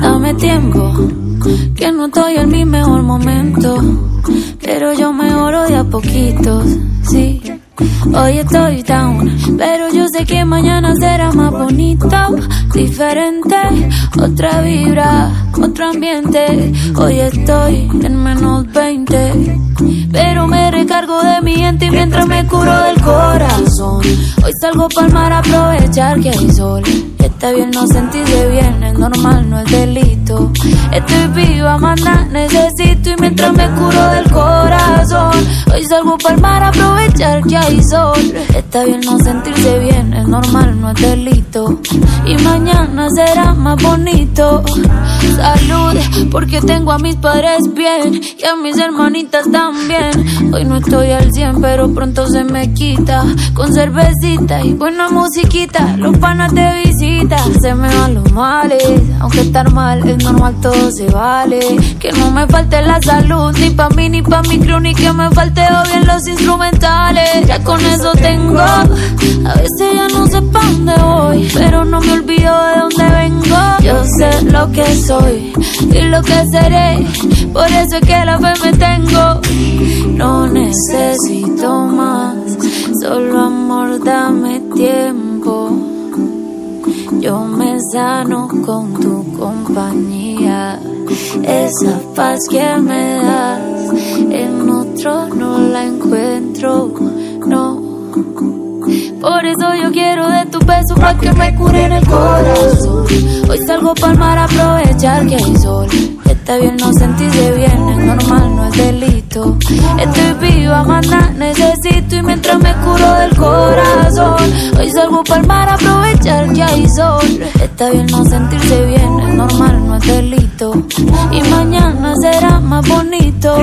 Dame tiempo, que no estoy en mi mejor momento, pero yo mejoro de a poquitos, sí. Hoy estoy down, pero yo sé que mañana será más bonito, diferente, otra vibra, otro ambiente. Hoy estoy en menos 20, pero me recargo de mi gente mientras me curo del corazón. Hoy salgo para mar a aprovechar que hay sol. Está bien no sentirse bien, es normal, no es delito. Estoy viva, manda, necesito y mientras me curo del corazón. Hoy salgo para mar aprovechar que hay sol. Está bien no sentirse bien, es normal, no es delito. Y mañana será más bonito. Salud, porque tengo a mis padres bien y a mis hermanitas también. Hoy no estoy al 100, pero pronto se me quita. Con cervecita y buena musiquita, los panas te visitan. Se me van los males, aunque estar mal es normal, todo se vale. Que no me falte la salud, ni pa' mí, ni pa' mi crew, ni que me falte o bien los instrumentales. Ya con eso tengo, a veces lo que soy y lo que seré, por eso es que la fe me tengo. No necesito más, solo amor, dame tiempo. Yo me sano con tu compañía. Esa paz que me das en otro no la encuentro, no. Por eso yo quiero de tu beso para que me cure en el corazón. Hoy salgo para el mar a aprovechar que hay sol. Está bien no sentirse bien, es normal, no es delito. Estoy viva, manda, necesito y mientras me curo del corazón. Hoy salgo para el mar a aprovechar que hay sol. Está bien no sentirse bien, es normal, no es delito. Y mañana será más bonito.